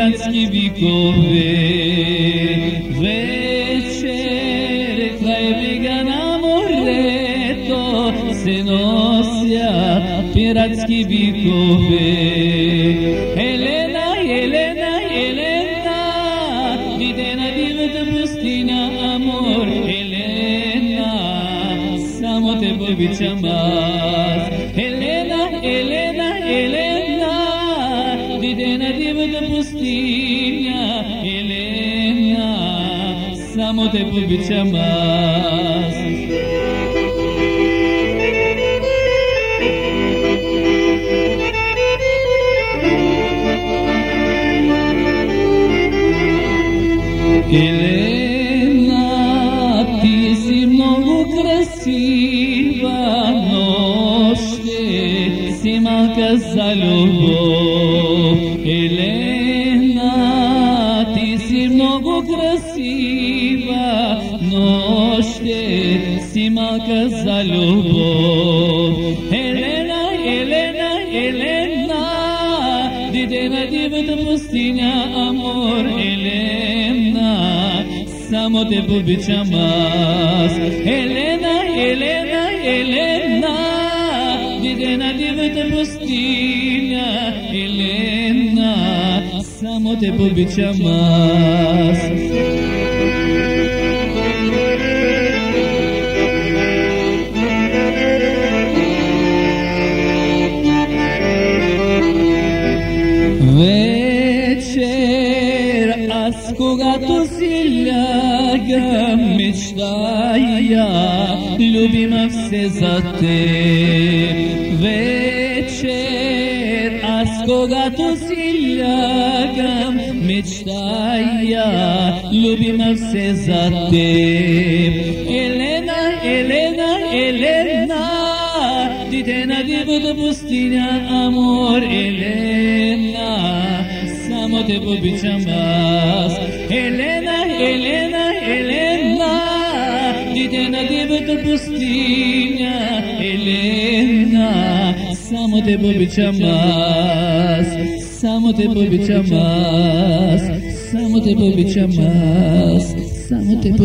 piratski vikove. Večer kraj brigana moreto se nosja piratski vikove. Helena, Helena, Helena, idena divna pustinja amor, Helena, samo te pobićam vas. Helena, Helena, Helena, idena divna pustinja, Helena, samo te pobićam vas. Елена, ти си много красива, но ще си малка за любов. Елена, ти си много красива, но ще си малка за любов. Елена, Елена, Елена, Диде на дивата пустиня, амор, Елена, Само те обичам аз. Елена, Елена, Елена, Диде на дивата пустиня, Елена, само те обичам аз. Вечер, Askuga tu siljaga mištaja Ljubima se za te. Večer Askuga tu siljaga mištaja Ljubima se za te. Elena, Elena, Elena Dite na divu do amor te me chamas. Helena, Helena, Helena Dite na diveta pustinha. Helena Samo te me chamas. Samo tempo me chamas. Samo tempo me chamas Samo tempo